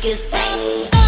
thick as bang.